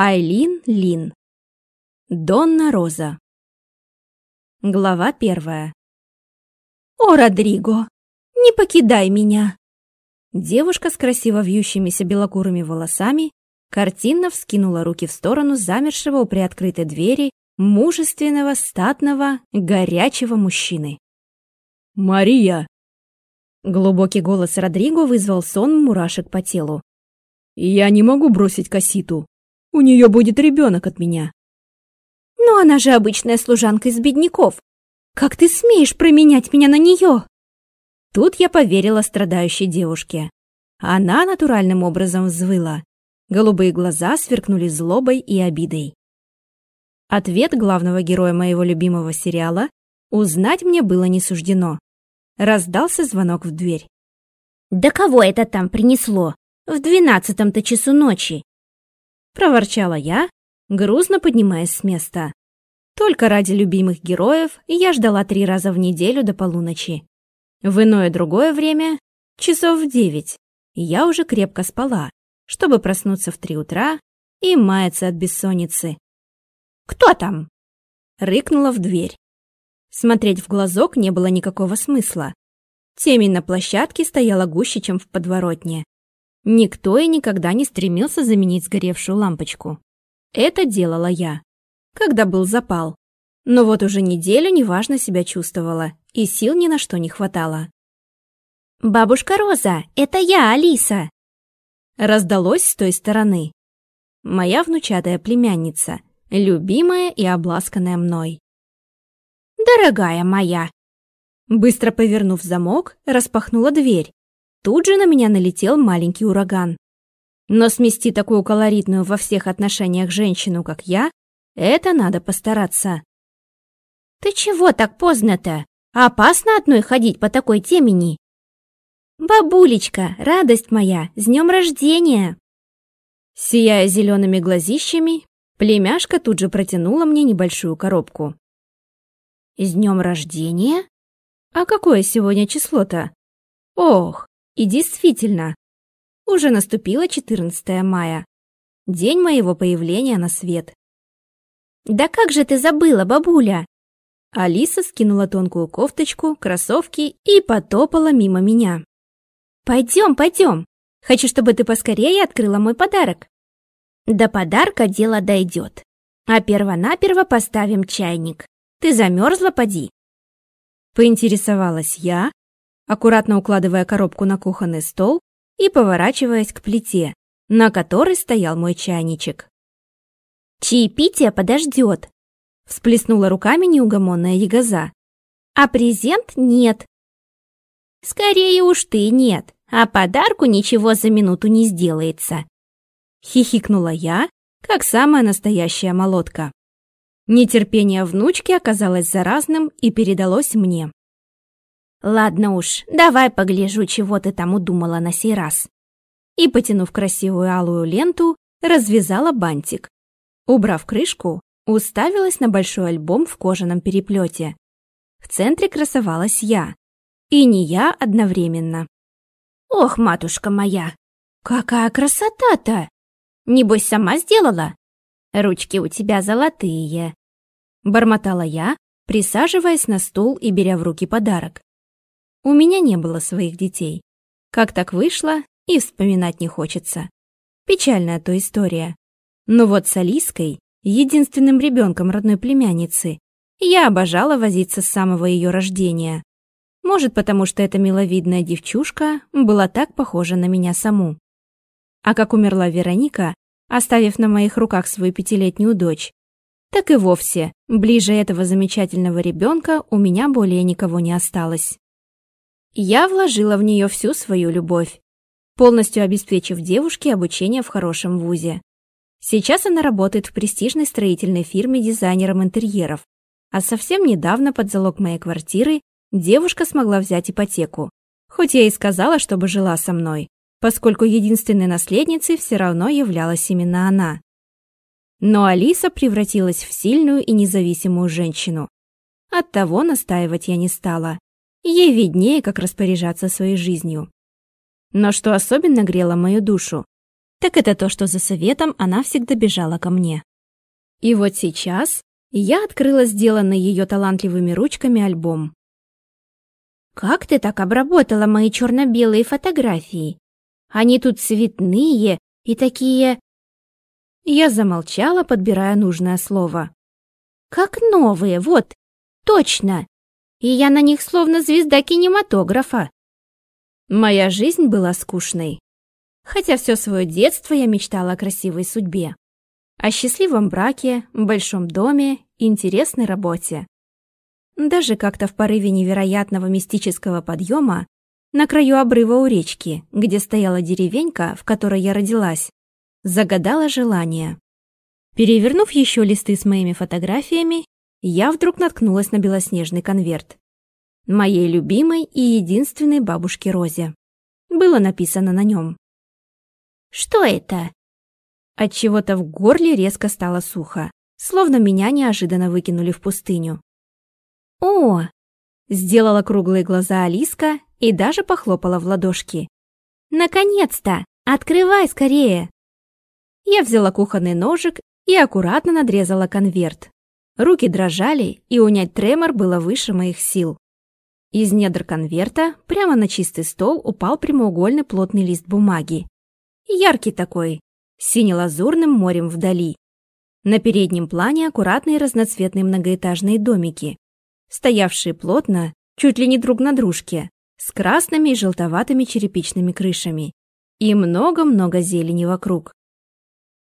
Айлин Лин. Донна Роза. Глава первая. «О, Родриго, не покидай меня!» Девушка с красиво вьющимися белокурыми волосами картинно вскинула руки в сторону замершего у приоткрытой двери мужественного, статного, горячего мужчины. «Мария!» Глубокий голос Родриго вызвал сон мурашек по телу. «Я не могу бросить Касситу. У нее будет ребенок от меня. Но она же обычная служанка из бедняков. Как ты смеешь променять меня на нее? Тут я поверила страдающей девушке. Она натуральным образом взвыла. Голубые глаза сверкнули злобой и обидой. Ответ главного героя моего любимого сериала узнать мне было не суждено. Раздался звонок в дверь. «Да кого это там принесло? В двенадцатом-то часу ночи?» Проворчала я, грустно поднимаясь с места. Только ради любимых героев я ждала три раза в неделю до полуночи. В иное другое время, часов в девять, я уже крепко спала, чтобы проснуться в три утра и маяться от бессонницы. «Кто там?» — рыкнула в дверь. Смотреть в глазок не было никакого смысла. Темень на площадке стояла гуще, чем в подворотне. Никто и никогда не стремился заменить сгоревшую лампочку. Это делала я, когда был запал. Но вот уже неделю неважно себя чувствовала, и сил ни на что не хватало. «Бабушка Роза, это я, Алиса!» Раздалось с той стороны. Моя внучатая племянница, любимая и обласканная мной. «Дорогая моя!» Быстро повернув замок, распахнула дверь Тут же на меня налетел маленький ураган. Но смести такую колоритную во всех отношениях женщину, как я, это надо постараться. «Ты чего так поздно-то? Опасно одной ходить по такой темени?» «Бабулечка, радость моя, с днем рождения!» Сияя зелеными глазищами, племяшка тут же протянула мне небольшую коробку. «С днем рождения? А какое сегодня число-то? Ох, и действительно, уже наступило 14 мая, день моего появления на свет. «Да как же ты забыла, бабуля?» Алиса скинула тонкую кофточку, кроссовки и потопала мимо меня. «Пойдем, пойдем. Хочу, чтобы ты поскорее открыла мой подарок». До подарка дело дойдет. А перво-наперво поставим чайник. Ты замерзла, поди?» Поинтересовалась я, аккуратно укладывая коробку на кухонный стол и поворачиваясь к плите, на которой стоял мой чайничек. «Чаепитие подождет», — всплеснула руками неугомонная ягоза. «А презент нет». «Скорее уж ты нет, а подарку ничего за минуту не сделается», — хихикнула я, как самая настоящая молотка. Нетерпение внучки оказалось заразным и передалось мне. «Ладно уж, давай погляжу, чего ты там удумала на сей раз». И, потянув красивую алую ленту, развязала бантик. Убрав крышку, уставилась на большой альбом в кожаном переплете. В центре красовалась я. И не я одновременно. «Ох, матушка моя, какая красота-то! Небось, сама сделала? Ручки у тебя золотые!» Бормотала я, присаживаясь на стул и беря в руки подарок. У меня не было своих детей. Как так вышло, и вспоминать не хочется. Печальная то история. Но вот с Алиской, единственным ребенком родной племянницы, я обожала возиться с самого ее рождения. Может, потому что эта миловидная девчушка была так похожа на меня саму. А как умерла Вероника, оставив на моих руках свою пятилетнюю дочь, так и вовсе, ближе этого замечательного ребенка у меня более никого не осталось. Я вложила в нее всю свою любовь, полностью обеспечив девушке обучение в хорошем вузе. Сейчас она работает в престижной строительной фирме дизайнером интерьеров, а совсем недавно под залог моей квартиры девушка смогла взять ипотеку. Хоть я и сказала, чтобы жила со мной, поскольку единственной наследницей все равно являлась именно она. Но Алиса превратилась в сильную и независимую женщину. Оттого настаивать я не стала. Ей виднее, как распоряжаться своей жизнью. Но что особенно грело мою душу, так это то, что за советом она всегда бежала ко мне. И вот сейчас я открыла сделанный ее талантливыми ручками альбом. «Как ты так обработала мои черно-белые фотографии? Они тут цветные и такие...» Я замолчала, подбирая нужное слово. «Как новые, вот, точно! И я на них словно звезда кинематографа!» Моя жизнь была скучной. Хотя все свое детство я мечтала о красивой судьбе. О счастливом браке, большом доме, интересной работе. Даже как-то в порыве невероятного мистического подъема на краю обрыва у речки, где стояла деревенька, в которой я родилась, загадала желание. Перевернув еще листы с моими фотографиями, я вдруг наткнулась на белоснежный конверт. Моей любимой и единственной бабушке Розе. Было написано на нем. «Что это?» От чего то в горле резко стало сухо, словно меня неожиданно выкинули в пустыню. «О!» — сделала круглые глаза Алиска и даже похлопала в ладошки. «Наконец-то! Открывай скорее!» Я взяла кухонный ножик и аккуратно надрезала конверт. Руки дрожали, и унять тремор было выше моих сил. Из недр конверта прямо на чистый стол упал прямоугольный плотный лист бумаги. Яркий такой, сине-лазурным морем вдали. На переднем плане аккуратные разноцветные многоэтажные домики, стоявшие плотно, чуть ли не друг на дружке, с красными и желтоватыми черепичными крышами. И много-много зелени вокруг.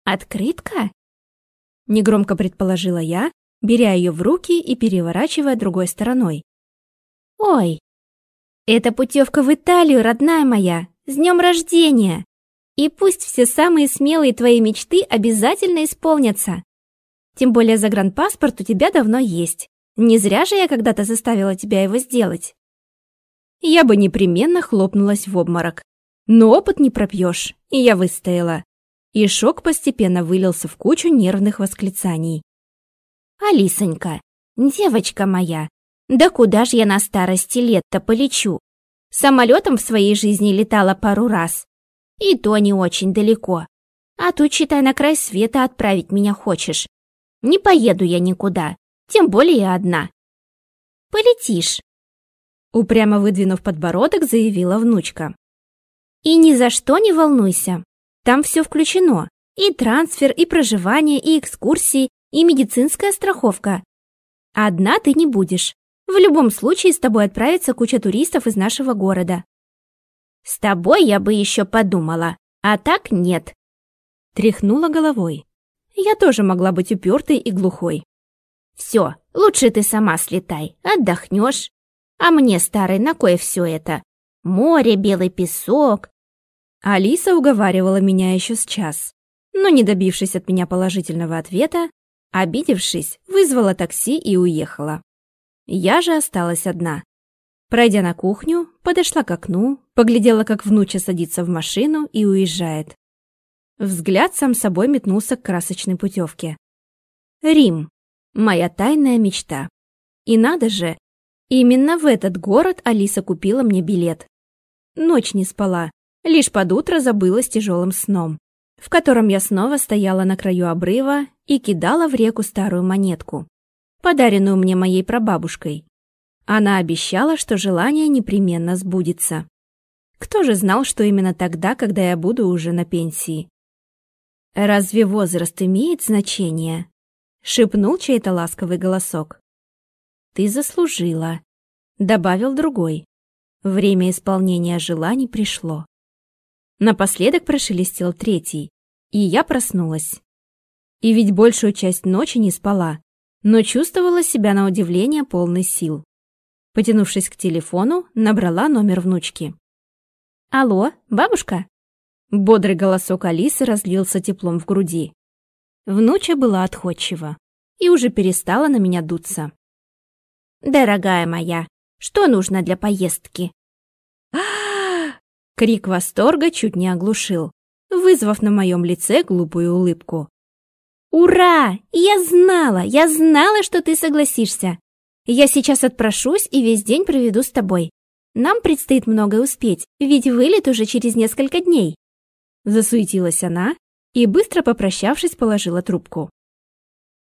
«Открытка?» Негромко предположила я, беря ее в руки и переворачивая другой стороной. «Ой, это путевка в Италию, родная моя! С днем рождения! И пусть все самые смелые твои мечты обязательно исполнятся! Тем более загранпаспорт у тебя давно есть. Не зря же я когда-то заставила тебя его сделать. Я бы непременно хлопнулась в обморок. Но опыт не пропьешь, и я выстояла. И шок постепенно вылился в кучу нервных восклицаний. «Алисонька, девочка моя, да куда ж я на старости лет-то полечу? Самолетом в своей жизни летала пару раз. И то не очень далеко. А тут, считай, на край света отправить меня хочешь. Не поеду я никуда, тем более одна. Полетишь. Упрямо выдвинув подбородок, заявила внучка. И ни за что не волнуйся. Там все включено. И трансфер, и проживание, и экскурсии, и медицинская страховка. Одна ты не будешь. В любом случае с тобой отправится куча туристов из нашего города. С тобой я бы еще подумала, а так нет. Тряхнула головой. Я тоже могла быть упертой и глухой. Все, лучше ты сама слетай, отдохнешь. А мне, старой, на кое все это? Море, белый песок. Алиса уговаривала меня еще с час, но, не добившись от меня положительного ответа, обидевшись, вызвала такси и уехала. Я же осталась одна. Пройдя на кухню, подошла к окну, поглядела, как внуча садится в машину и уезжает. Взгляд сам собой метнулся к красочной путевке. Рим. Моя тайная мечта. И надо же, именно в этот город Алиса купила мне билет. Ночь не спала, лишь под утро забылась тяжелым сном, в котором я снова стояла на краю обрыва и кидала в реку старую монетку, подаренную мне моей прабабушкой. Она обещала, что желание непременно сбудется. Кто же знал, что именно тогда, когда я буду уже на пенсии? Разве возраст имеет значение? шепнул чей-то ласковый голосок. Ты заслужила, добавил другой. Время исполнения желаний пришло. Напоследок прошелестел третий, и я проснулась. И ведь большую часть ночи не спала, но чувствовала себя на удивление полной сил. Потянувшись к телефону, набрала номер внучки. «Алло, бабушка?» Бодрый голосок Алисы разлился теплом в груди. Внуча была отходчива и уже перестала на меня дуться. «Дорогая моя, что нужно для поездки?» Крик восторга чуть не оглушил, вызвав на моем лице глупую улыбку. «Ура! Я знала, я знала, что ты согласишься! Я сейчас отпрошусь и весь день проведу с тобой. Нам предстоит многое успеть, ведь вылет уже через несколько дней». Засуетилась она и, быстро попрощавшись, положила трубку.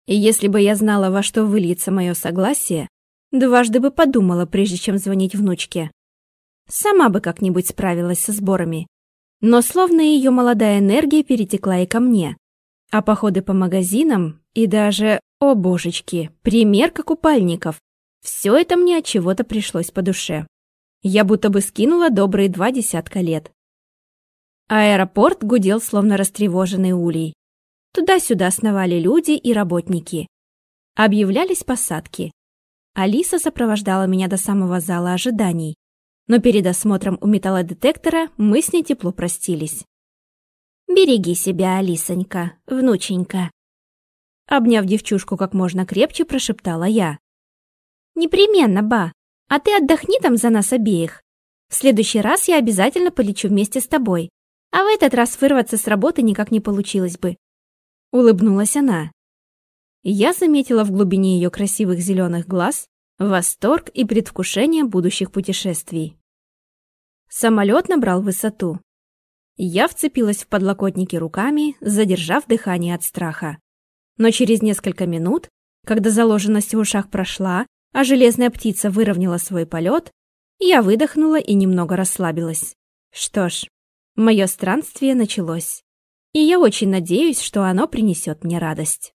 Если бы я знала, во что выльется мое согласие, дважды бы подумала, прежде чем звонить внучке. Сама бы как-нибудь справилась со сборами. Но словно ее молодая энергия перетекла и ко мне. А походы по магазинам и даже, о божечки, примерка купальников. Все это мне от чего-то пришлось по душе. Я будто бы скинула добрые два десятка лет. Аэропорт гудел, словно растревоженный улей. Туда-сюда сновали люди и работники. Объявлялись посадки. Алиса сопровождала меня до самого зала ожиданий, но перед осмотром у металлодетектора мы с ней тепло простились. «Береги себя, Алисонька, внученька!» Обняв девчушку как можно крепче, прошептала я. «Непременно, ба, а ты отдохни там за нас обеих. В следующий раз я обязательно полечу вместе с тобой, а в этот раз вырваться с работы никак не получилось бы». Улыбнулась она. Я заметила в глубине ее красивых зеленых глаз восторг и предвкушение будущих путешествий. Самолет набрал высоту. Я вцепилась в подлокотники руками, задержав дыхание от страха. Но через несколько минут, когда заложенность в ушах прошла, а железная птица выровняла свой полет, я выдохнула и немного расслабилась. Что ж, мое странствие началось. И я очень надеюсь, что оно принесет мне радость.